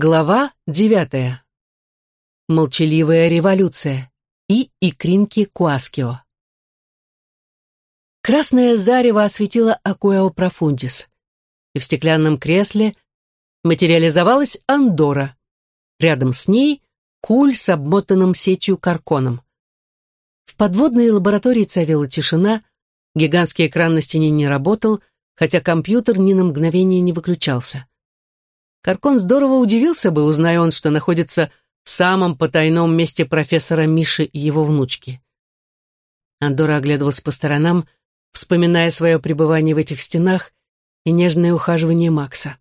Глава девятая. Молчаливая революция и икринки Куаскио. Красное зарево осветило Акуэо Профундис, и в стеклянном кресле материализовалась Андора. Рядом с ней куль с обмотанным сетью карконом. В подводной лаборатории царила тишина, гигантский экран на стене не работал, хотя компьютер ни на мгновение не выключался. Каркон здорово удивился бы, узная он, что находится в самом потайном месте профессора Миши и его внучки. Андора оглядывался по сторонам, вспоминая свое пребывание в этих стенах и нежное ухаживание Макса.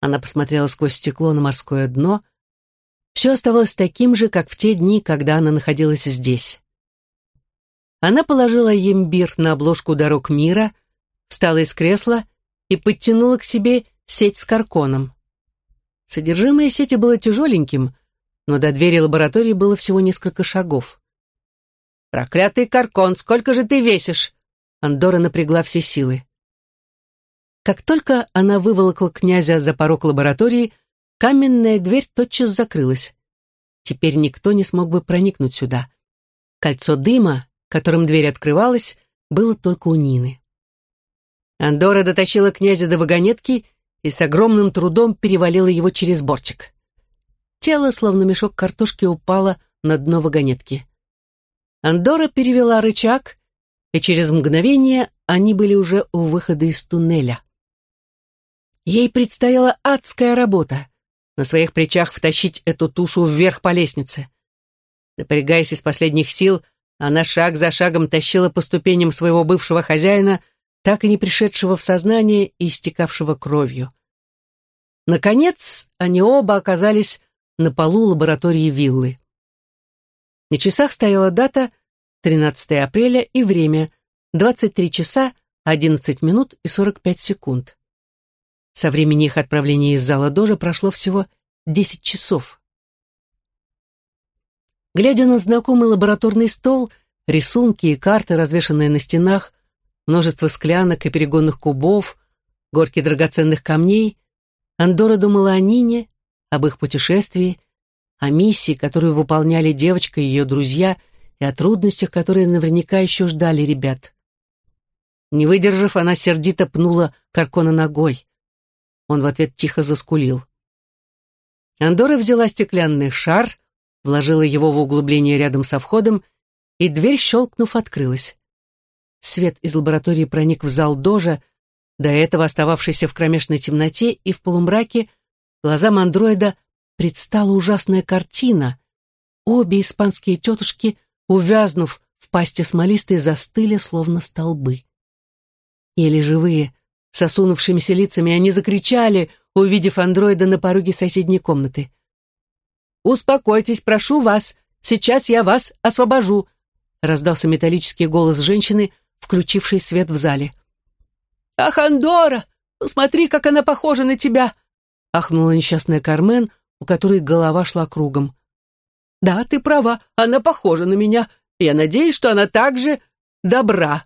Она посмотрела сквозь стекло на морское дно. Все оставалось таким же, как в те дни, когда она находилась здесь. Она положила ембир на обложку «Дорог мира», встала из кресла и подтянула к себе сеть с карконом. Содержимое сети было тяжеленьким, но до двери лаборатории было всего несколько шагов. «Проклятый каркон, сколько же ты весишь?» Андора напрягла все силы. Как только она выволокла князя за порог лаборатории, каменная дверь тотчас закрылась. Теперь никто не смог бы проникнуть сюда. Кольцо дыма, которым дверь открывалась, было только у Нины. Андора дотащила князя до вагонетки и с огромным трудом перевалила его через бортик. Тело, словно мешок картошки, упало на дно вагонетки. Андора перевела рычаг, и через мгновение они были уже у выхода из туннеля. Ей предстояла адская работа — на своих плечах втащить эту тушу вверх по лестнице. Напрягаясь из последних сил, она шаг за шагом тащила по ступеням своего бывшего хозяина, так и не пришедшего в сознание и истекавшего кровью. Наконец, они оба оказались на полу лаборатории виллы. На часах стояла дата 13 апреля и время 23 часа 11 минут и 45 секунд. Со времени их отправления из зала Дожа прошло всего 10 часов. Глядя на знакомый лабораторный стол, рисунки и карты, развешанные на стенах, множество склянок и перегонных кубов, горки драгоценных камней, Андора думала о Нине, об их путешествии, о миссии, которую выполняли девочка и ее друзья, и о трудностях, которые наверняка еще ждали ребят. Не выдержав, она сердито пнула Каркона ногой. Он в ответ тихо заскулил. Андора взяла стеклянный шар, вложила его в углубление рядом со входом, и дверь, щелкнув, открылась. Свет из лаборатории проник в зал дожа, до этого остававшийся в кромешной темноте и в полумраке, глазам андроида предстала ужасная картина. Обе испанские тетушки, увязнув в пасти смолистой, застыли, словно столбы. Еле живые, с осунувшимися лицами они закричали, увидев андроида на пороге соседней комнаты. «Успокойтесь, прошу вас, сейчас я вас освобожу», раздался металлический голос женщины, включившей свет в зале. «Ах, Андора, посмотри, как она похожа на тебя!» ахнула несчастная Кармен, у которой голова шла кругом. «Да, ты права, она похожа на меня. Я надеюсь, что она также добра»,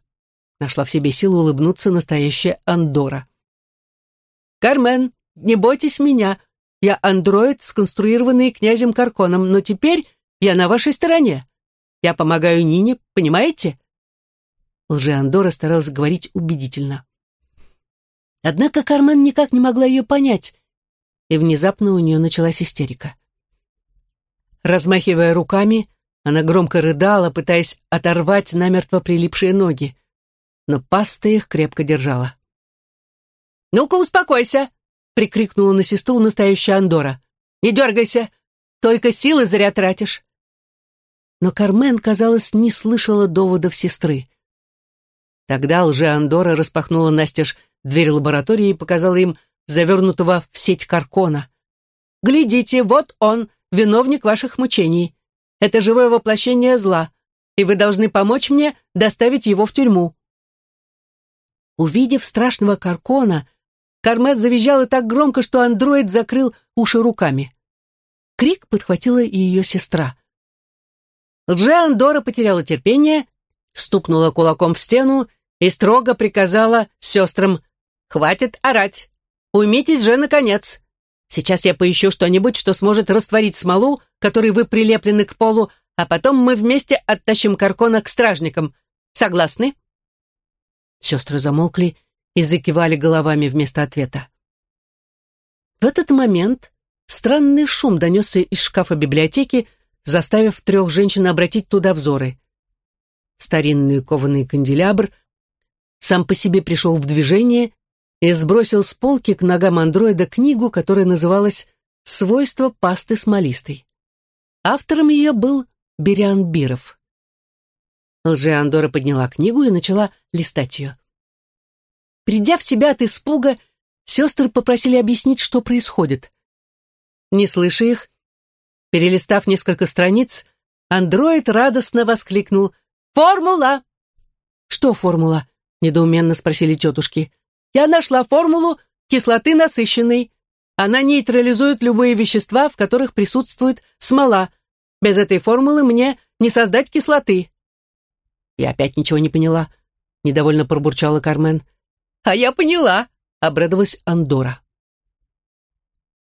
Нашла в себе силу улыбнуться настоящая Андора. «Кармен, не бойтесь меня. Я андроид, сконструированный князем Карконом, но теперь я на вашей стороне. Я помогаю Нине, понимаете?» Лже-Андора старалась говорить убедительно. Однако Кармен никак не могла ее понять, и внезапно у нее началась истерика. Размахивая руками, она громко рыдала, пытаясь оторвать намертво прилипшие ноги но паста их крепко держала. «Ну-ка, успокойся!» — прикрикнула на сестру настоящая Андора. «Не дергайся! Только силы зря тратишь!» Но Кармен, казалось, не слышала доводов сестры. Тогда лже-Андора распахнула настежь дверь лаборатории показала им завернутого в сеть Каркона. «Глядите, вот он, виновник ваших мучений. Это живое воплощение зла, и вы должны помочь мне доставить его в тюрьму». Увидев страшного Каркона, Кармет завизжала так громко, что андроид закрыл уши руками. Крик подхватила и ее сестра. Лже-Андора потеряла терпение, стукнула кулаком в стену и строго приказала сестрам «Хватит орать! Уймитесь же, наконец! Сейчас я поищу что-нибудь, что сможет растворить смолу, которой вы прилеплены к полу, а потом мы вместе оттащим Каркона к стражникам. Согласны?» Сестры замолкли и закивали головами вместо ответа. В этот момент странный шум донесся из шкафа библиотеки, заставив трех женщин обратить туда взоры. Старинный кованый канделябр сам по себе пришел в движение и сбросил с полки к ногам андроида книгу, которая называлась «Свойства пасты смолистой». Автором ее был Бериан Биров. Лже-Андора подняла книгу и начала листать ее. Придя в себя от испуга, сестры попросили объяснить, что происходит. Не слыша их, перелистав несколько страниц, андроид радостно воскликнул «Формула!» «Что формула?» — недоуменно спросили тетушки. «Я нашла формулу кислоты насыщенной. Она нейтрализует любые вещества, в которых присутствует смола. Без этой формулы мне не создать кислоты». «Я опять ничего не поняла», — недовольно пробурчала Кармен. «А я поняла», — обрадовалась Андора.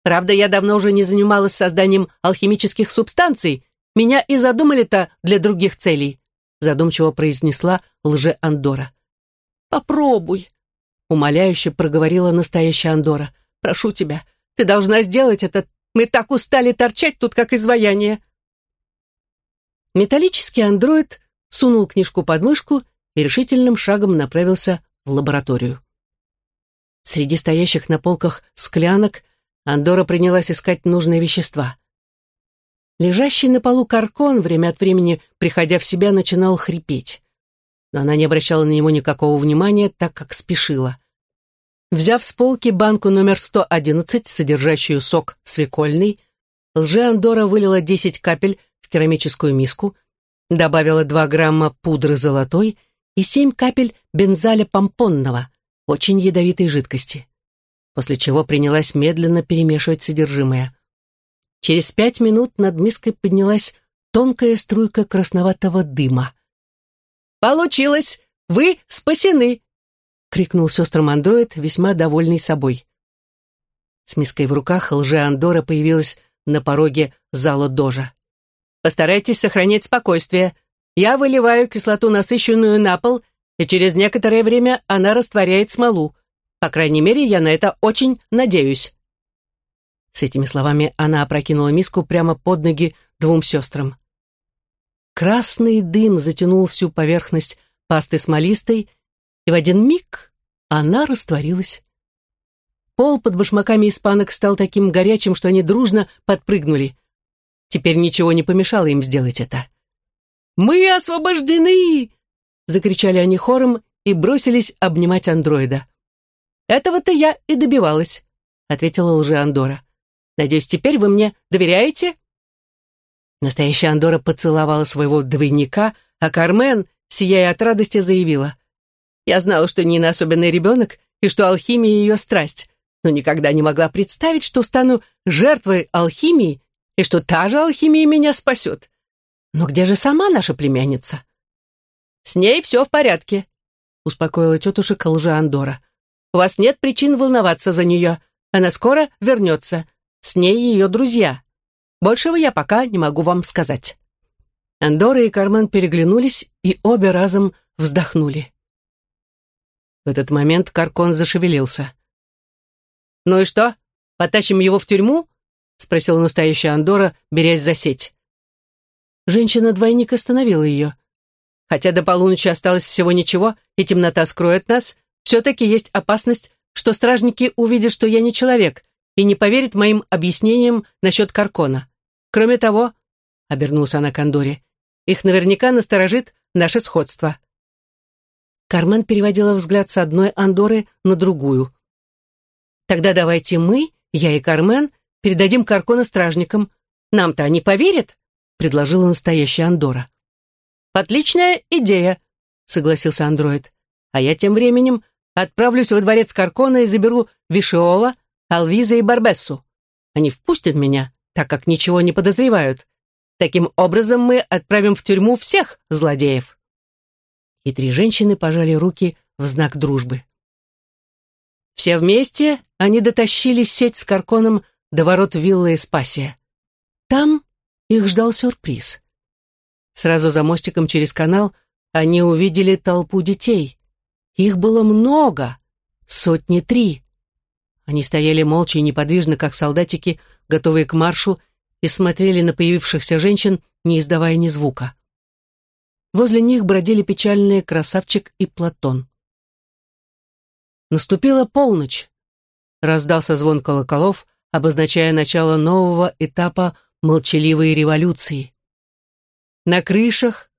«Правда, я давно уже не занималась созданием алхимических субстанций. Меня и задумали-то для других целей», — задумчиво произнесла лже-Андора. «Попробуй», — умоляюще проговорила настоящая Андора. «Прошу тебя, ты должна сделать это. Мы так устали торчать тут, как изваяние». Металлический андроид сунул книжку под мышку и решительным шагом направился в лабораторию. Среди стоящих на полках склянок Андора принялась искать нужные вещества. Лежащий на полу каркон, время от времени, приходя в себя, начинал хрипеть. Но она не обращала на него никакого внимания, так как спешила. Взяв с полки банку номер 111, содержащую сок свекольный, лже-Андора вылила 10 капель в керамическую миску, добавила 2 грамма пудры золотой и 7 капель бензаля помпонного, очень ядовитой жидкости, после чего принялась медленно перемешивать содержимое. Через пять минут над миской поднялась тонкая струйка красноватого дыма. «Получилось! Вы спасены!» — крикнул сестрам андроид, весьма довольный собой. С миской в руках лже-андора появилась на пороге зала дожа. «Постарайтесь сохранять спокойствие. Я выливаю кислоту насыщенную на пол и через некоторое время она растворяет смолу. По крайней мере, я на это очень надеюсь». С этими словами она опрокинула миску прямо под ноги двум сестрам. Красный дым затянул всю поверхность пасты смолистой, и в один миг она растворилась. Пол под башмаками испанок стал таким горячим, что они дружно подпрыгнули. Теперь ничего не помешало им сделать это. «Мы освобождены!» закричали они хором и бросились обнимать андроида. «Этого-то я и добивалась», — ответила лже-Андора. «Надеюсь, теперь вы мне доверяете?» Настоящая Андора поцеловала своего двойника, а Кармен, сияя от радости, заявила. «Я знала, что Нина особенный ребенок и что алхимия ее страсть, но никогда не могла представить, что стану жертвой алхимии и что та же алхимия меня спасет. Но где же сама наша племянница?» «С ней все в порядке», — успокоила тетушек лжа Андора. «У вас нет причин волноваться за нее. Она скоро вернется. С ней ее друзья. Большего я пока не могу вам сказать». Андора и Кармен переглянулись и обе разом вздохнули. В этот момент Каркон зашевелился. «Ну и что, потащим его в тюрьму?» — спросила настоящая Андора, берясь за сеть. Женщина-двойник остановила ее. Хотя до полуночи осталось всего ничего, и темнота скроет нас, все-таки есть опасность, что стражники увидят, что я не человек, и не поверят моим объяснениям насчет Каркона. Кроме того, — обернулся она к Андоре, — их наверняка насторожит наше сходство. Кармен переводила взгляд с одной Андоры на другую. «Тогда давайте мы, я и Кармен, передадим Каркона стражникам. Нам-то они поверят?» — предложила настоящая Андора. «Отличная идея», — согласился андроид. «А я тем временем отправлюсь во дворец Каркона и заберу Вишиола, Алвиза и Барбессу. Они впустят меня, так как ничего не подозревают. Таким образом мы отправим в тюрьму всех злодеев». И три женщины пожали руки в знак дружбы. Все вместе они дотащили сеть с Карконом до ворот виллы Эспасия. Там их ждал сюрприз. Сразу за мостиком через канал они увидели толпу детей. Их было много, сотни три. Они стояли молча и неподвижно, как солдатики, готовые к маршу, и смотрели на появившихся женщин, не издавая ни звука. Возле них бродили печальные красавчик и Платон. Наступила полночь. Раздался звон колоколов, обозначая начало нового этапа молчаливой революции. На крышах,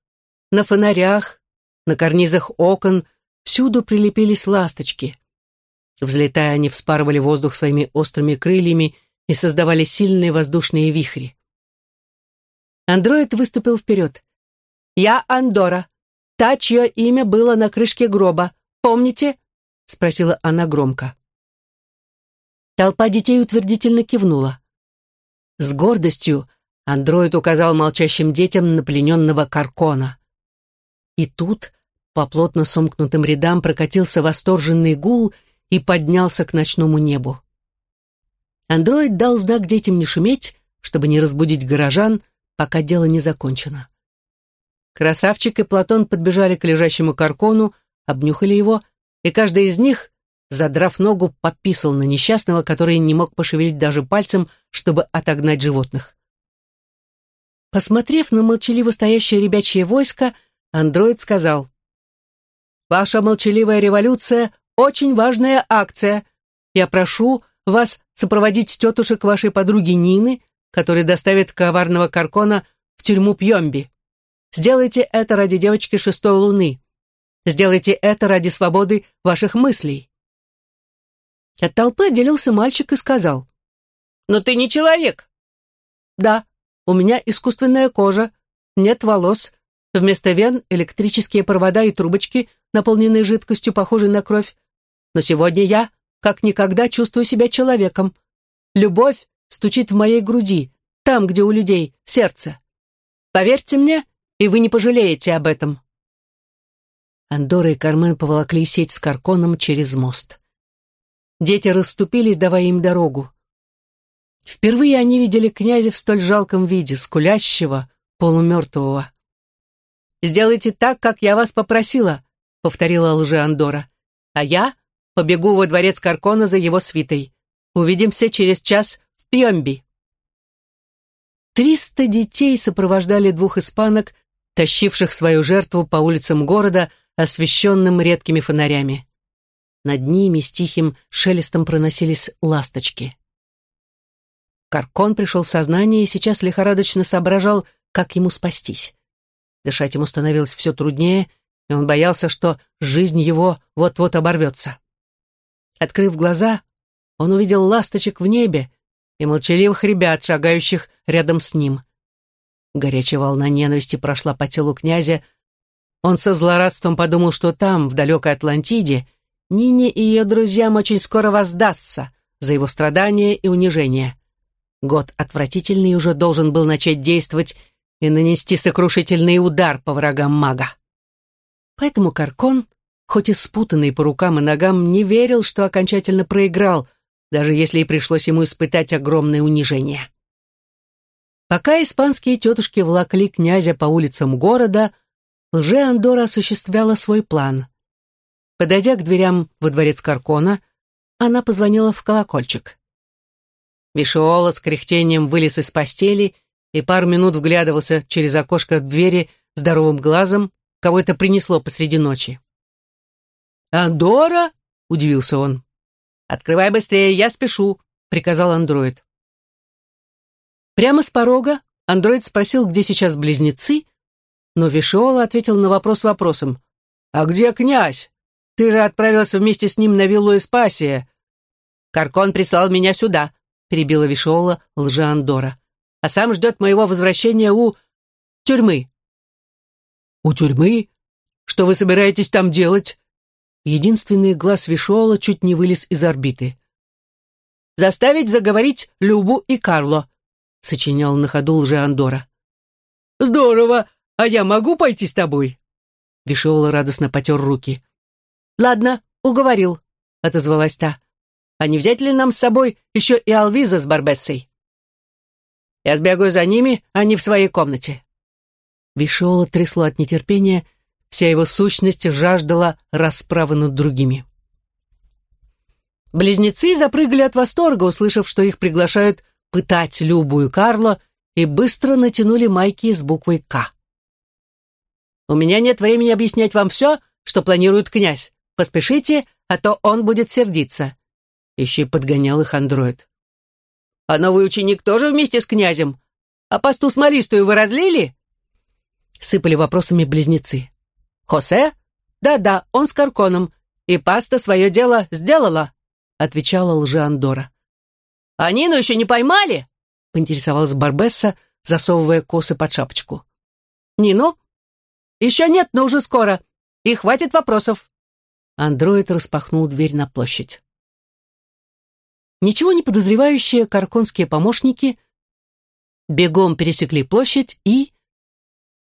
на фонарях, на карнизах окон всюду прилепились ласточки. Взлетая, они вспарывали воздух своими острыми крыльями и создавали сильные воздушные вихри. Андроид выступил вперед. «Я Андора, та, чье имя было на крышке гроба. Помните?» — спросила она громко. Толпа детей утвердительно кивнула. С гордостью андроид указал молчащим детям на плененного Каркона. И тут по плотно сомкнутым рядам прокатился восторженный гул и поднялся к ночному небу. Андроид дал знак детям не шуметь, чтобы не разбудить горожан, пока дело не закончено. Красавчик и Платон подбежали к лежащему Каркону, обнюхали его и каждый из них, задрав ногу, пописал на несчастного, который не мог пошевелить даже пальцем, чтобы отогнать животных. Посмотрев на молчаливо стоящее ребячье войско, андроид сказал, «Ваша молчаливая революция — очень важная акция. Я прошу вас сопроводить тетушек вашей подруги Нины, которая доставит коварного Каркона в тюрьму Пьемби. Сделайте это ради девочки шестой луны. Сделайте это ради свободы ваших мыслей». От толпы отделился мальчик и сказал. «Но ты не человек!» «Да, у меня искусственная кожа, нет волос, вместо вен электрические провода и трубочки, наполненные жидкостью, похожей на кровь. Но сегодня я, как никогда, чувствую себя человеком. Любовь стучит в моей груди, там, где у людей сердце. Поверьте мне, и вы не пожалеете об этом». Андора и Кармен поволокли сеть с карконом через мост. Дети расступились, давая им дорогу. Впервые они видели князя в столь жалком виде, скулящего, полумертвого. «Сделайте так, как я вас попросила», — повторила лже Андора. «А я побегу во дворец Каркона за его свитой. Увидимся через час в Пьемби». Триста детей сопровождали двух испанок, тащивших свою жертву по улицам города, освещенным редкими фонарями. Над ними с тихим шелестом проносились ласточки. Каркон пришел в сознание и сейчас лихорадочно соображал, как ему спастись. Дышать ему становилось все труднее, и он боялся, что жизнь его вот-вот оборвется. Открыв глаза, он увидел ласточек в небе и молчаливых ребят, шагающих рядом с ним. Горячая волна ненависти прошла по телу князя, он со злорадством подумал, что там, в далекой Атлантиде, Нине и ее друзьям очень скоро воздастся за его страдания и унижение. Год отвратительный уже должен был начать действовать и нанести сокрушительный удар по врагам мага. Поэтому Каркон, хоть и спутанный по рукам и ногам, не верил, что окончательно проиграл, даже если и пришлось ему испытать огромное унижение. Пока испанские тетушки влакли князя по улицам города, лже-Андора осуществляла свой план. Подойдя к дверям во дворец Каркона, она позвонила в колокольчик. Вишиола с кряхтением вылез из постели и пару минут вглядывался через окошко двери здоровым глазом, кого это принесло посреди ночи. «Андора?» — удивился он. «Открывай быстрее, я спешу», — приказал андроид. Прямо с порога андроид спросил, где сейчас близнецы, но Вишиола ответил на вопрос вопросом. «А где князь? Ты же отправился вместе с ним на виллу Эспасия». «Каркон прислал меня сюда», — перебила Вишиола лжеандора. «А сам ждет моего возвращения у... тюрьмы». «У тюрьмы? Что вы собираетесь там делать?» Единственный глаз Вишиола чуть не вылез из орбиты. «Заставить заговорить Любу и Карло», — сочинял на ходу лжеандора. «Здорово! А я могу пойти с тобой?» Вишиола радостно потер руки. «Ладно, уговорил», — отозвалась та. А не взять ли нам с собой еще и Алвиза с Барбессой? Я сбегаю за ними, а не в своей комнате. Вишола трясло от нетерпения, вся его сущность жаждала расправы над другими. Близнецы запрыгали от восторга, услышав, что их приглашают пытать Любу и Карло, и быстро натянули майки с буквой «К». «У меня нет времени объяснять вам все, что планирует князь. Поспешите, а то он будет сердиться». Еще подгонял их андроид. «А новый ученик тоже вместе с князем? А пасту смолистую вы разлили?» Сыпали вопросами близнецы. «Хосе? Да-да, он с Карконом. И паста свое дело сделала», отвечала лжеандора. «А Нину еще не поймали?» поинтересовалась Барбесса, засовывая косы под шапочку. «Нину? Еще нет, но уже скоро. И хватит вопросов». Андроид распахнул дверь на площадь. Ничего не подозревающие карконские помощники бегом пересекли площадь и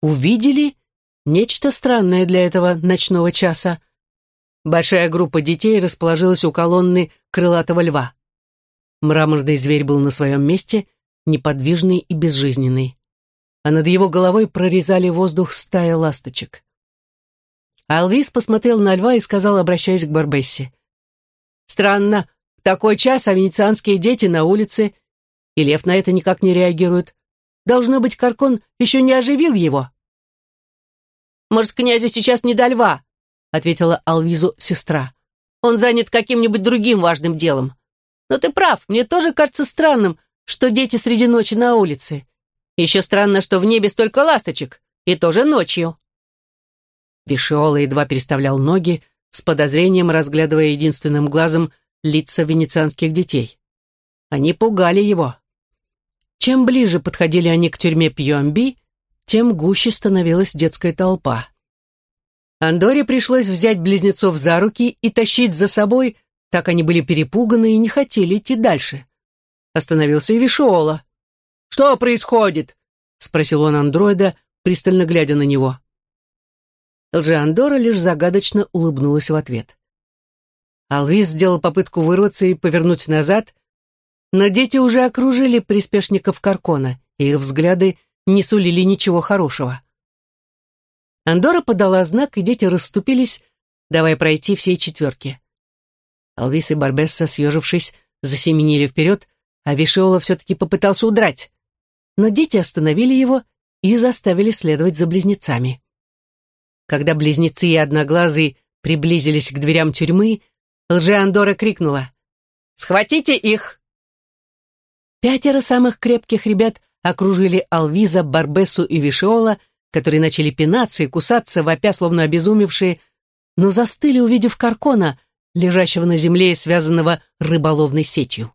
увидели нечто странное для этого ночного часа. Большая группа детей расположилась у колонны крылатого льва. Мраморный зверь был на своем месте, неподвижный и безжизненный. А над его головой прорезали воздух стая ласточек. Алвис посмотрел на льва и сказал, обращаясь к Барбессе. «Странно, в такой час а венецианские дети на улице, и лев на это никак не реагирует. Должно быть, Каркон еще не оживил его». «Может, князю сейчас не до льва?» ответила Алвизу сестра. «Он занят каким-нибудь другим важным делом. Но ты прав, мне тоже кажется странным, что дети среди ночи на улице. Еще странно, что в небе столько ласточек, и тоже ночью». Вишиола едва переставлял ноги, с подозрением разглядывая единственным глазом лица венецианских детей. Они пугали его. Чем ближе подходили они к тюрьме Пьюамби, тем гуще становилась детская толпа. Андоре пришлось взять близнецов за руки и тащить за собой, так они были перепуганы и не хотели идти дальше. Остановился и Вишуола. «Что происходит?» — спросил он андроида, пристально глядя на него. Лжеандора лишь загадочно улыбнулась в ответ. Алвис сделал попытку вырваться и повернуть назад, но дети уже окружили приспешников Каркона, и их взгляды не сулили ничего хорошего. Андора подала знак, и дети расступились, давая пройти всей четверке. Алвис и Барбесса, съежившись, засеменили вперед, а Вишиола все-таки попытался удрать. Но дети остановили его и заставили следовать за близнецами. Когда близнецы и одноглазый приблизились к дверям тюрьмы, лжеандора крикнула «Схватите их!» Пятеро самых крепких ребят окружили Алвиза, Барбесу и Вишиола, которые начали пинаться и кусаться, вопя, словно обезумевшие, но застыли, увидев Каркона, лежащего на земле и связанного рыболовной сетью.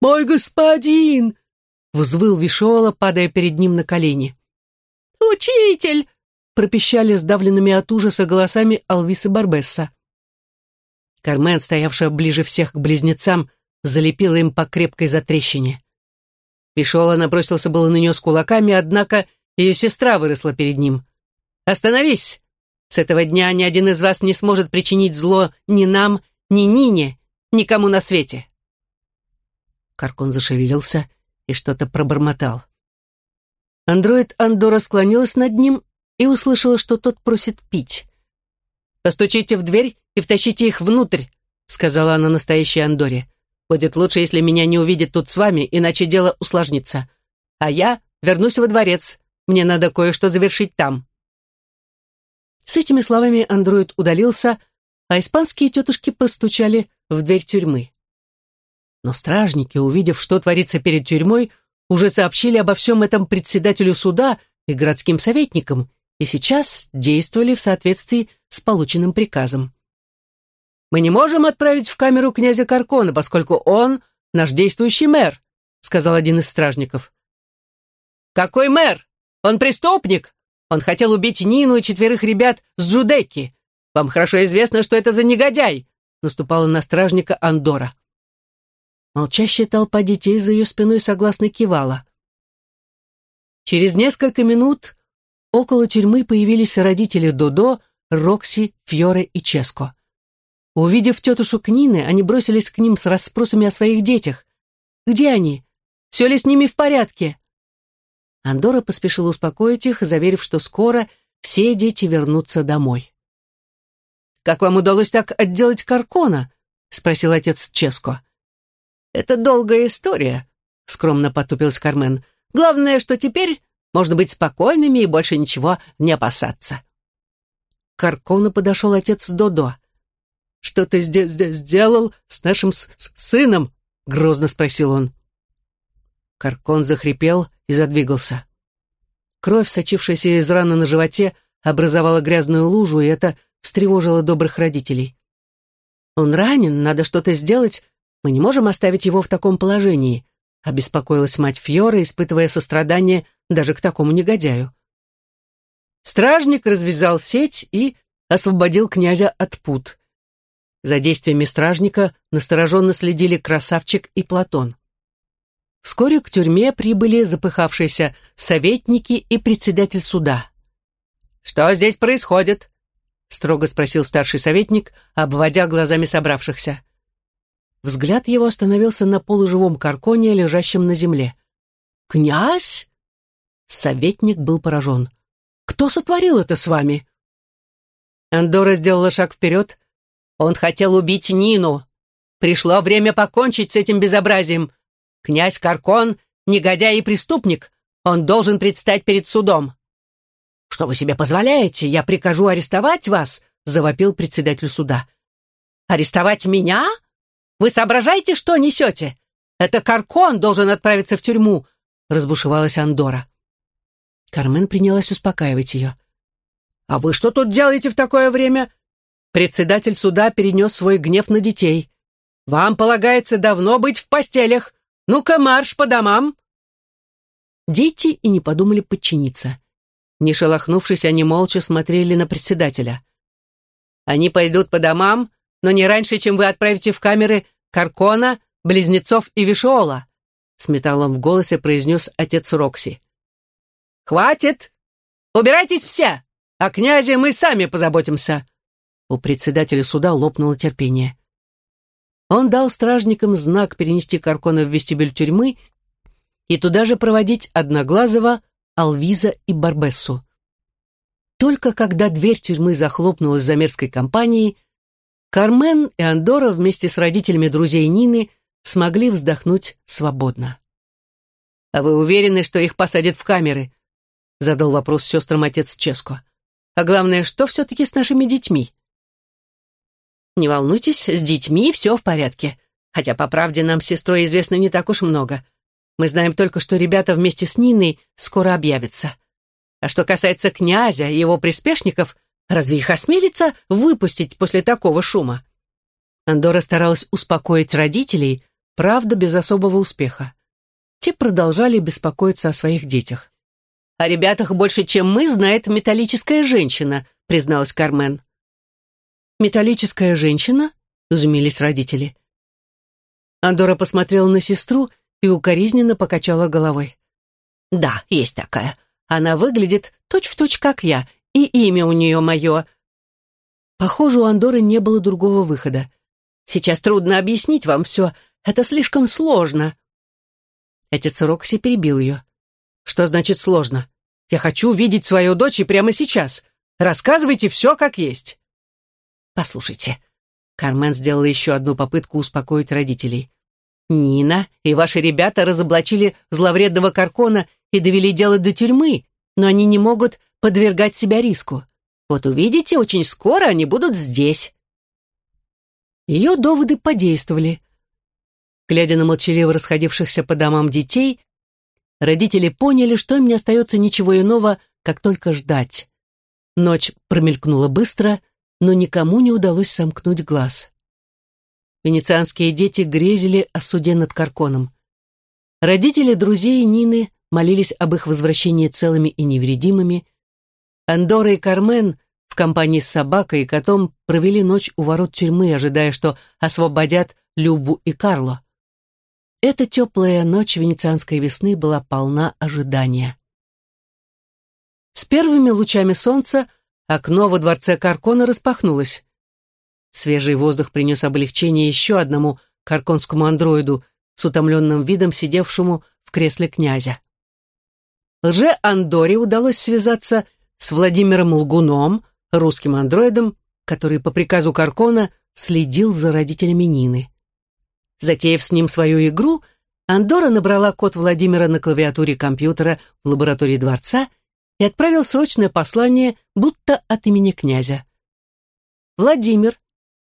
«Мой господин!» — взвыл Вишиола, падая перед ним на колени. «Учитель!» пропищали сдавленными от ужаса голосами Алвис и Барбесса. Кармен, стоявшая ближе всех к близнецам, залепила им по крепкой затрещине. Пишола набросился было на нее с кулаками, однако ее сестра выросла перед ним. «Остановись! С этого дня ни один из вас не сможет причинить зло ни нам, ни Нине, никому на свете!» Каркон зашевелился и что-то пробормотал. Андроид Андора склонилась над ним и услышала, что тот просит пить. «Постучите в дверь и втащите их внутрь», сказала она настоящей Андоре. «Будет лучше, если меня не увидят тут с вами, иначе дело усложнится. А я вернусь во дворец. Мне надо кое-что завершить там». С этими словами андроид удалился, а испанские тетушки простучали в дверь тюрьмы. Но стражники, увидев, что творится перед тюрьмой, уже сообщили обо всем этом председателю суда и городским советникам, и сейчас действовали в соответствии с полученным приказом. «Мы не можем отправить в камеру князя Каркона, поскольку он наш действующий мэр», сказал один из стражников. «Какой мэр? Он преступник! Он хотел убить Нину и четверых ребят с Джудеки. Вам хорошо известно, что это за негодяй!» наступала на стражника Андора. Молчащая толпа детей за ее спиной согласно кивала. Через несколько минут около тюрьмы появились родители Додо, Рокси, Фьоре и Ческо. Увидев тетушек Нины, они бросились к ним с расспросами о своих детях. «Где они? Все ли с ними в порядке?» Андора поспешил успокоить их, заверив, что скоро все дети вернутся домой. «Как вам удалось так отделать Каркона?» — спросил отец Ческо. «Это долгая история», — скромно потупился Кармен. «Главное, что теперь можно быть спокойными и больше ничего не опасаться». К Каркону подошел отец Додо. «Что ты здесь сделал с нашим с -с сыном?» — грозно спросил он. Каркон захрипел и задвигался. Кровь, сочившаяся из раны на животе, образовала грязную лужу, и это встревожило добрых родителей. «Он ранен, надо что-то сделать. Мы не можем оставить его в таком положении», обеспокоилась мать Фьора, испытывая сострадание даже к такому негодяю. Стражник развязал сеть и освободил князя от пут. За действиями стражника настороженно следили красавчик и Платон. Вскоре к тюрьме прибыли запыхавшиеся советники и председатель суда. «Что здесь происходит?» — строго спросил старший советник, обводя глазами собравшихся. Взгляд его остановился на полуживом карконе, лежащем на земле. «Князь?» Советник был поражен. «Кто сотворил это с вами?» Андора сделала шаг вперед. «Он хотел убить Нину. Пришло время покончить с этим безобразием. Князь Каркон — негодяй и преступник. Он должен предстать перед судом». «Что вы себе позволяете? Я прикажу арестовать вас», — завопил председатель суда. «Арестовать меня? Вы соображаете, что несете? Это Каркон должен отправиться в тюрьму», — разбушевалась Андора. Кармен принялась успокаивать ее. «А вы что тут делаете в такое время?» Председатель суда перенес свой гнев на детей. «Вам полагается давно быть в постелях. Ну-ка, марш по домам!» Дети и не подумали подчиниться. Не шелохнувшись, они молча смотрели на председателя. «Они пойдут по домам, но не раньше, чем вы отправите в камеры Каркона, Близнецов и Вишола», с металлом в голосе произнес отец Рокси. «Хватит! Убирайтесь все! О князе мы сами позаботимся!» У председателя суда лопнуло терпение. Он дал стражникам знак перенести Каркона в вестибюль тюрьмы и туда же проводить Одноглазого, Алвиза и Барбессу. Только когда дверь тюрьмы захлопнулась за мерзкой компанией, Кармен и Андора вместе с родителями друзей Нины смогли вздохнуть свободно. «А вы уверены, что их посадят в камеры?» задал вопрос сестрам отец Ческо. «А главное, что все-таки с нашими детьми?» Не волнуйтесь, с детьми все в порядке. Хотя, по правде, нам с сестрой известно не так уж много. Мы знаем только, что ребята вместе с Ниной скоро объявятся. А что касается князя и его приспешников, разве их осмелится выпустить после такого шума? Андора старалась успокоить родителей, правда, без особого успеха. Те продолжали беспокоиться о своих детях. «О ребятах больше, чем мы, знает металлическая женщина», призналась Кармен. «Металлическая женщина?» — изумились родители. Андора посмотрела на сестру и укоризненно покачала головой. «Да, есть такая. Она выглядит точь-в-точь, точь, как я, и имя у нее мое». Похоже, у Андоры не было другого выхода. «Сейчас трудно объяснить вам все. Это слишком сложно». Отец Рокси перебил ее. «Что значит сложно? Я хочу видеть свою дочь и прямо сейчас. Рассказывайте все как есть». «Послушайте». Кармен сделала еще одну попытку успокоить родителей. «Нина и ваши ребята разоблачили зловредного Каркона и довели дело до тюрьмы, но они не могут подвергать себя риску. Вот увидите, очень скоро они будут здесь». Ее доводы подействовали. Глядя на молчаливо расходившихся по домам детей, родители поняли, что им не остается ничего иного, как только ждать. Ночь промелькнула быстро — но никому не удалось сомкнуть глаз. Венецианские дети грезили о суде над Карконом. Родители друзей Нины молились об их возвращении целыми и невредимыми. Андора и Кармен в компании с собакой и котом провели ночь у ворот тюрьмы, ожидая, что освободят Любу и Карло. Эта теплая ночь венецианской весны была полна ожидания. С первыми лучами солнца Окно во дворце Каркона распахнулось. Свежий воздух принес облегчение еще одному карконскому андроиду с утомленным видом сидевшему в кресле князя. Лже-Андоре удалось связаться с Владимиром Лгуном, русским андроидом, который по приказу Каркона следил за родителями Нины. Затеяв с ним свою игру, Андора набрала код Владимира на клавиатуре компьютера в лаборатории дворца и отправил срочное послание, будто от имени князя. «Владимир,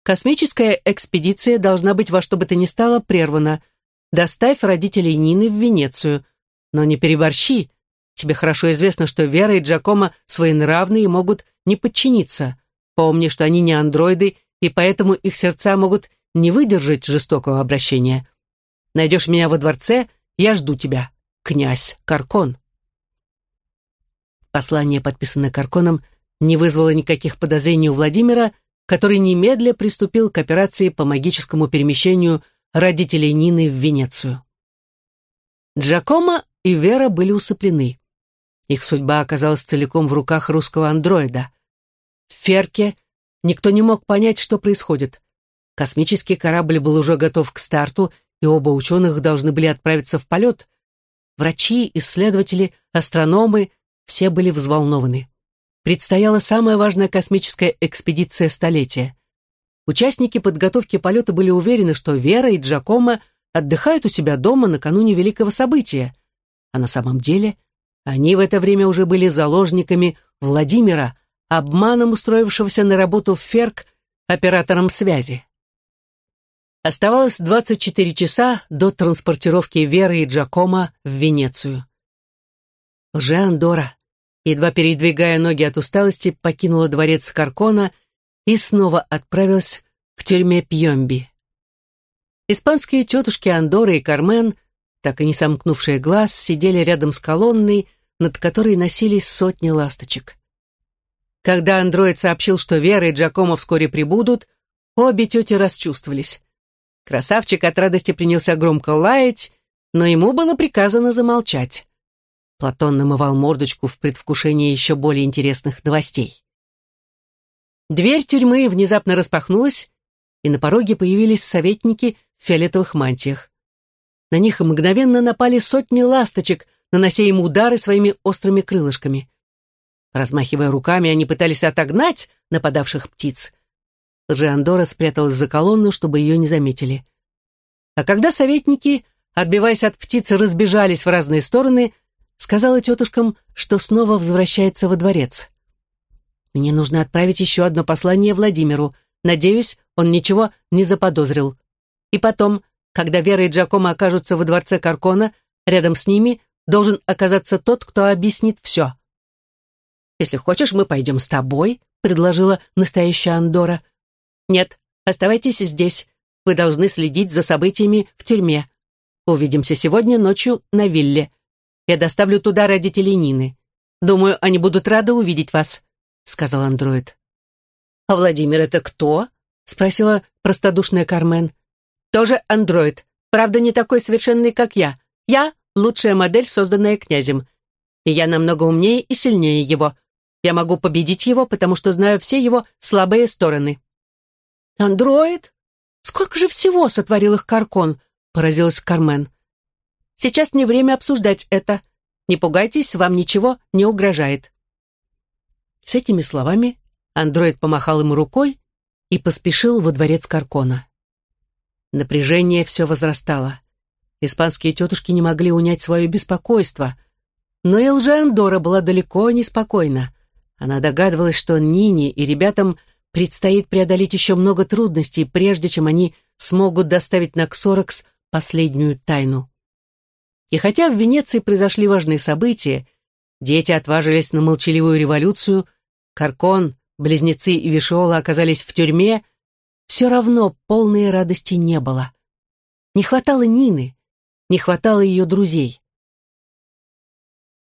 космическая экспедиция должна быть во что бы то ни стало прервана. Доставь родителей Нины в Венецию. Но не переборщи. Тебе хорошо известно, что Вера и Джакомо своенравные и могут не подчиниться. Помни, что они не андроиды, и поэтому их сердца могут не выдержать жестокого обращения. Найдешь меня во дворце, я жду тебя, князь Каркон». Послание, подписанное Карконом, не вызвало никаких подозрений у Владимира, который немедля приступил к операции по магическому перемещению родителей Нины в Венецию. Джакомо и Вера были усыплены. Их судьба оказалась целиком в руках русского андроида. В Ферке никто не мог понять, что происходит. Космический корабль был уже готов к старту, и оба ученых должны были отправиться в полет. Врачи, исследователи, астрономы — все были взволнованы. Предстояла самая важная космическая экспедиция столетия. Участники подготовки полета были уверены, что Вера и Джакомо отдыхают у себя дома накануне великого события. А на самом деле они в это время уже были заложниками Владимира, обманом устроившегося на работу в Ферк оператором связи. Оставалось 24 часа до транспортировки Веры и Джакома в Венецию. Лже-Андора, едва передвигая ноги от усталости, покинула дворец Каркона и снова отправилась к тюрьме Пьемби. Испанские тетушки Андора и Кармен, так и не сомкнувшие глаз, сидели рядом с колонной, над которой носились сотни ласточек. Когда андроид сообщил, что Вера и Джакомо вскоре прибудут, обе тети расчувствовались. Красавчик от радости принялся громко лаять, но ему было приказано замолчать. Платон намывал мордочку в предвкушении еще более интересных новостей. Дверь тюрьмы внезапно распахнулась, и на пороге появились советники в фиолетовых мантиях. На них мгновенно напали сотни ласточек, нанося им удары своими острыми крылышками. Размахивая руками, они пытались отогнать нападавших птиц, Лжеандора спряталась за колонну, чтобы ее не заметили. А когда советники, отбиваясь от птицы, разбежались в разные стороны, сказала тетушкам, что снова возвращается во дворец. «Мне нужно отправить еще одно послание Владимиру. Надеюсь, он ничего не заподозрил. И потом, когда Вера и Джакомо окажутся во дворце Каркона, рядом с ними должен оказаться тот, кто объяснит все». «Если хочешь, мы пойдем с тобой», — предложила настоящая Андора. «Нет, оставайтесь здесь. Вы должны следить за событиями в тюрьме. Увидимся сегодня ночью на вилле. Я доставлю туда родителей Нины. Думаю, они будут рады увидеть вас», — сказал андроид. «А Владимир это кто?» — спросила простодушная Кармен. «Тоже андроид. Правда, не такой совершенный, как я. Я — лучшая модель, созданная князем. И я намного умнее и сильнее его. Я могу победить его, потому что знаю все его слабые стороны». «Андроид? Сколько же всего сотворил их Каркон?» — поразилась Кармен. «Сейчас не время обсуждать это. Не пугайтесь, вам ничего не угрожает». С этими словами андроид помахал ему рукой и поспешил во дворец Каркона. Напряжение все возрастало. Испанские тетушки не могли унять свое беспокойство. Но и лжеандора была далеко не спокойна. Она догадывалась, что Нине и ребятам предстоит преодолеть еще много трудностей, прежде чем они смогут доставить на Ксоракс последнюю тайну. И хотя в Венеции произошли важные события, дети отважились на молчаливую революцию, Каркон, близнецы и Вишиола оказались в тюрьме, все равно полной радости не было. Не хватало Нины, не хватало ее друзей.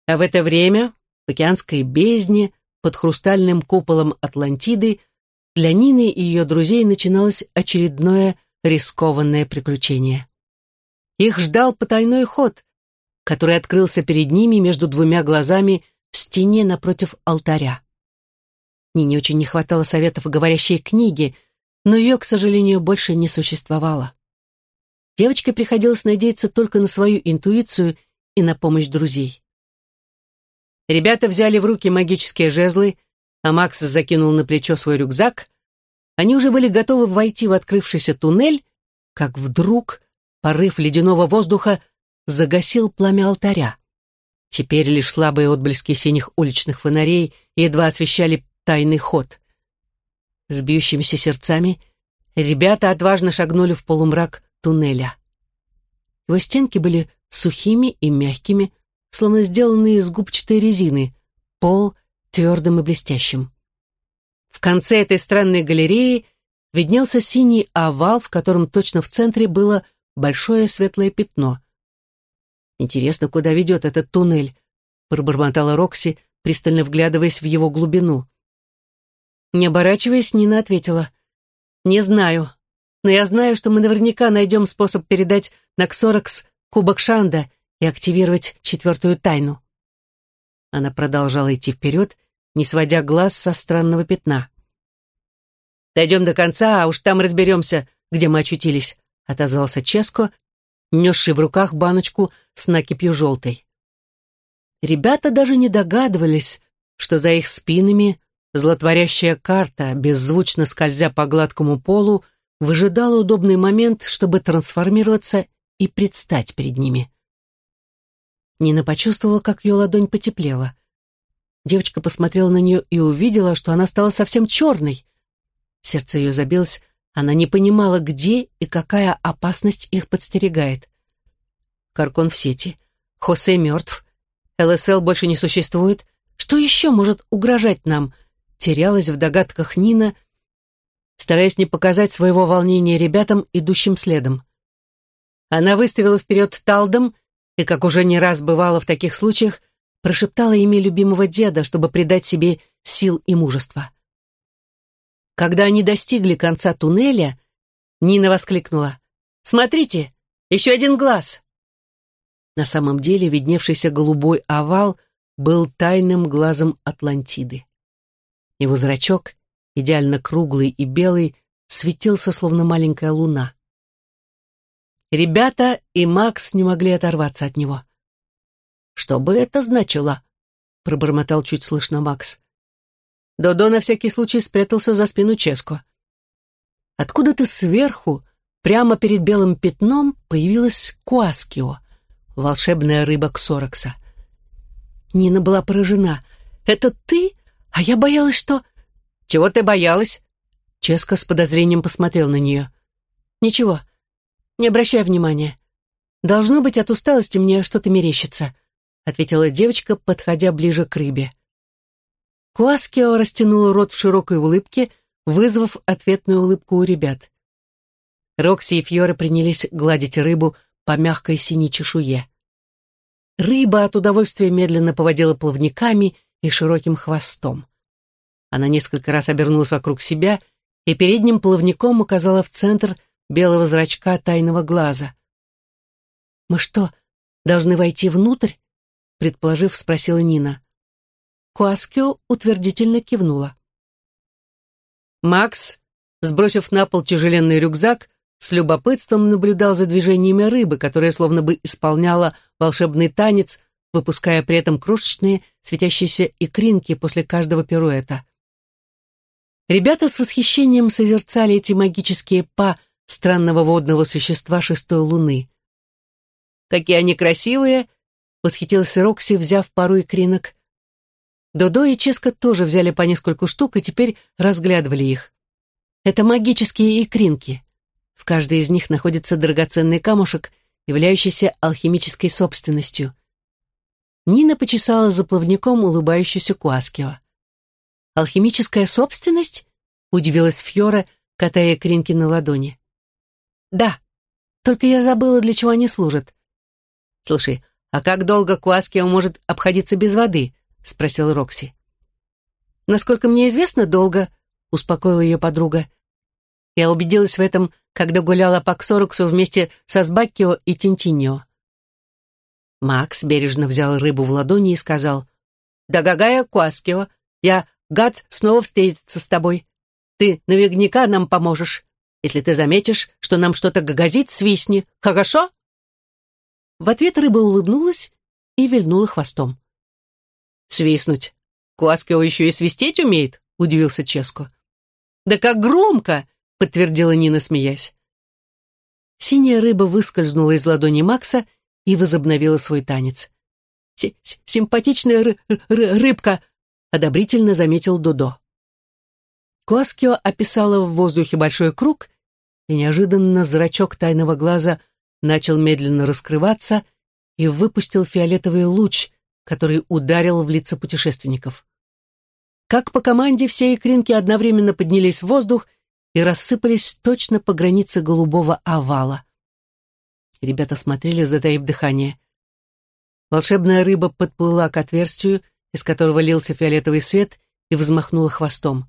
А в это время в океанской бездне под хрустальным куполом Атлантиды для Нины и ее друзей начиналось очередное рискованное приключение. Их ждал потайной ход, который открылся перед ними между двумя глазами в стене напротив алтаря. Нине очень не хватало советов говорящей книге, но ее, к сожалению, больше не существовало. Девочке приходилось надеяться только на свою интуицию и на помощь друзей. Ребята взяли в руки магические жезлы, а Макс закинул на плечо свой рюкзак. Они уже были готовы войти в открывшийся туннель, как вдруг порыв ледяного воздуха загасил пламя алтаря. Теперь лишь слабые отблески синих уличных фонарей едва освещали тайный ход. С бьющимися сердцами ребята отважно шагнули в полумрак туннеля. Его стенки были сухими и мягкими, словно сделанные из губчатой резины, пол твердым и блестящим. В конце этой странной галереи виднелся синий овал, в котором точно в центре было большое светлое пятно. «Интересно, куда ведет этот туннель?» — пробормотала Рокси, пристально вглядываясь в его глубину. Не оборачиваясь, Нина ответила. «Не знаю, но я знаю, что мы наверняка найдем способ передать на Ксоракс кубок Шанда и активировать четвертую тайну». Она продолжала идти вперед, не сводя глаз со странного пятна. «Дойдем до конца, а уж там разберемся, где мы очутились», отозвался Ческо, несший в руках баночку с накипью желтой. Ребята даже не догадывались, что за их спинами злотворящая карта, беззвучно скользя по гладкому полу, выжидала удобный момент, чтобы трансформироваться и предстать перед ними. Нина почувствовала, как ее ладонь потеплела. Девочка посмотрела на нее и увидела, что она стала совсем черной. Сердце ее забилось, она не понимала, где и какая опасность их подстерегает. Каркон в сети, Хосе мертв, ЛСЛ больше не существует. Что еще может угрожать нам? Терялась в догадках Нина, стараясь не показать своего волнения ребятам, идущим следом. Она выставила вперед талдом и, как уже не раз бывало в таких случаях, прошептала имя любимого деда, чтобы придать себе сил и мужества. Когда они достигли конца туннеля, Нина воскликнула. «Смотрите, еще один глаз!» На самом деле видневшийся голубой овал был тайным глазом Атлантиды. Его зрачок, идеально круглый и белый, светился, словно маленькая луна. Ребята и Макс не могли оторваться от него. «Что бы это значило?» — пробормотал чуть слышно Макс. Додо на всякий случай спрятался за спину Ческо. Откуда-то сверху, прямо перед белым пятном, появилась Куаскио, волшебная рыба Ксорокса. Нина была поражена. «Это ты? А я боялась, что...» «Чего ты боялась?» Ческо с подозрением посмотрел на нее. «Ничего, не обращай внимания. Должно быть, от усталости мне что-то мерещится», ответила девочка, подходя ближе к рыбе. Куаскио растянула рот в широкой улыбке, вызвав ответную улыбку у ребят. Рокси и Фьора принялись гладить рыбу по мягкой синей чешуе. Рыба от удовольствия медленно поводила плавниками и широким хвостом. Она несколько раз обернулась вокруг себя и передним плавником указала в центр белого зрачка тайного глаза. «Мы что, должны войти внутрь?» предположив, спросила Нина. Куаскио утвердительно кивнула. Макс, сбросив на пол тяжеленный рюкзак, с любопытством наблюдал за движениями рыбы, которая словно бы исполняла волшебный танец, выпуская при этом крошечные светящиеся икринки после каждого пируэта. Ребята с восхищением созерцали эти магические па странного водного существа шестой луны. «Какие они красивые!» — восхитился Рокси, взяв пару икринок. Додо и Ческа тоже взяли по нескольку штук и теперь разглядывали их. Это магические икринки. В каждой из них находится драгоценный камушек, являющийся алхимической собственностью. Нина почесала за плавником улыбающуюся Куаскио. «Алхимическая собственность?» — удивилась Фьора, катая икринки на ладони. «Да, только я забыла, для чего они служат. Слушай, а как долго Куаскио может обходиться без воды?» — спросил Рокси. «Насколько мне известно, долго», — успокоила ее подруга. Я убедилась в этом, когда гуляла по Ксоруксу вместе со Сбаккио и Тинтиньо. Макс бережно взял рыбу в ладони и сказал, «Да гагая Куаскио, я гад снова встретиться с тобой. Ты наверняка нам поможешь. Если ты заметишь, что нам что-то гагазит, свистни. Хорошо?» В ответ рыба улыбнулась и вильнула хвостом. «Свистнуть? Куаскио еще и свистеть умеет?» — удивился Ческо. «Да как громко!» — подтвердила Нина, смеясь. Синяя рыба выскользнула из ладони Макса и возобновила свой танец. «Симпатичная ры ры рыбка!» — одобрительно заметил Дудо. Куаскио описала в воздухе большой круг, и неожиданно зрачок тайного глаза начал медленно раскрываться и выпустил фиолетовый луч, который ударил в лица путешественников. Как по команде, все икринки одновременно поднялись в воздух и рассыпались точно по границе голубого овала. Ребята смотрели, затаив дыхание. Волшебная рыба подплыла к отверстию, из которого лился фиолетовый свет, и взмахнула хвостом.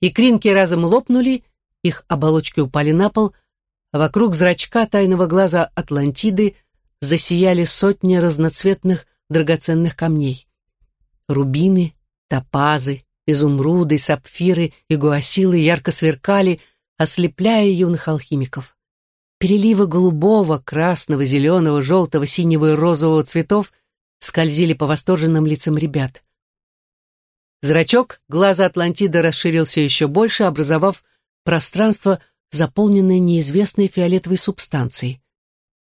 Икринки разом лопнули, их оболочки упали на пол, а вокруг зрачка тайного глаза Атлантиды засияли сотни разноцветных драгоценных камней. Рубины, топазы, изумруды, сапфиры и гуасилы ярко сверкали, ослепляя юных алхимиков. Переливы голубого, красного, зеленого, желтого, синего и розового цветов скользили по восторженным лицам ребят. Зрачок глаза Атлантиды расширился еще больше, образовав пространство, заполненное неизвестной фиолетовой субстанцией.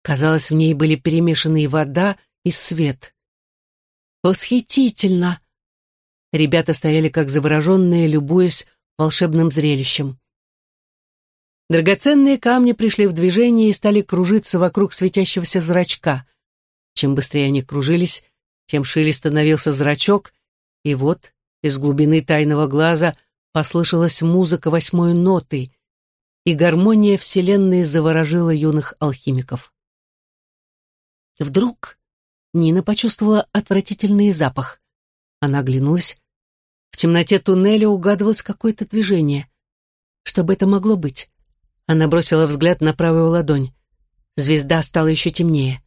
Казалось, в ней были перемешаны и вода, и свет. «Восхитительно!» Ребята стояли как завороженные, любуясь волшебным зрелищем. Драгоценные камни пришли в движение и стали кружиться вокруг светящегося зрачка. Чем быстрее они кружились, тем шире становился зрачок, и вот из глубины тайного глаза послышалась музыка восьмой ноты, и гармония Вселенной заворожила юных алхимиков. Вдруг Нина почувствовала отвратительный запах. Она оглянулась. В темноте туннеля угадывалось какое-то движение. Что бы это могло быть? Она бросила взгляд на правую ладонь. Звезда стала еще темнее.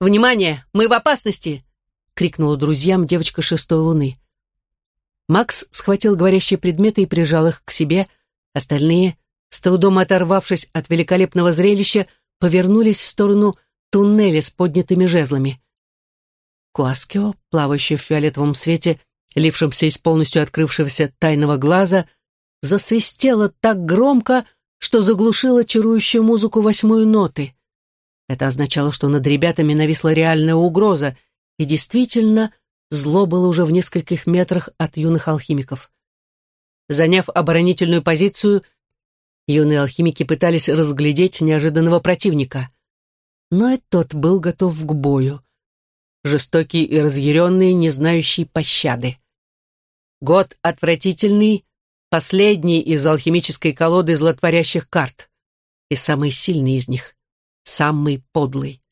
«Внимание! Мы в опасности!» — крикнула друзьям девочка шестой луны. Макс схватил говорящие предметы и прижал их к себе. Остальные, с трудом оторвавшись от великолепного зрелища, повернулись в сторону туннеля с поднятыми жезлами. Куаскио, плавающий в фиолетовом свете, лившемся из полностью открывшегося тайного глаза, засвистело так громко, что заглушило чарующую музыку восьмой ноты. Это означало, что над ребятами нависла реальная угроза, и действительно, зло было уже в нескольких метрах от юных алхимиков. Заняв оборонительную позицию, юные алхимики пытались разглядеть неожиданного противника. Но и тот был готов к бою жестокий и разъяренный, не знающий пощады. Год отвратительный, последний из алхимической колоды злотворящих карт, и самый сильный из них, самый подлый,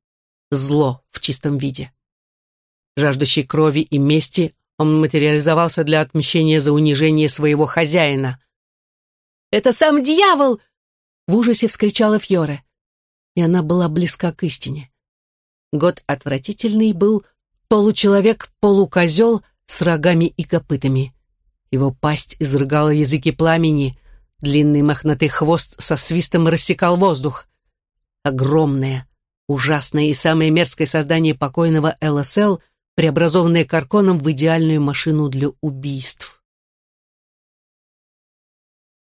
зло в чистом виде. Жаждущий крови и мести, он материализовался для отмщения за унижение своего хозяина. «Это сам дьявол!» — в ужасе вскричала Фьоре. И она была близка к истине. Год отвратительный был получеловек-полукозел с рогами и копытами. Его пасть изрыгала языки пламени, длинный мохнатый хвост со свистом рассекал воздух. Огромное, ужасное и самое мерзкое создание покойного ЛСЛ, преобразованное Карконом в идеальную машину для убийств.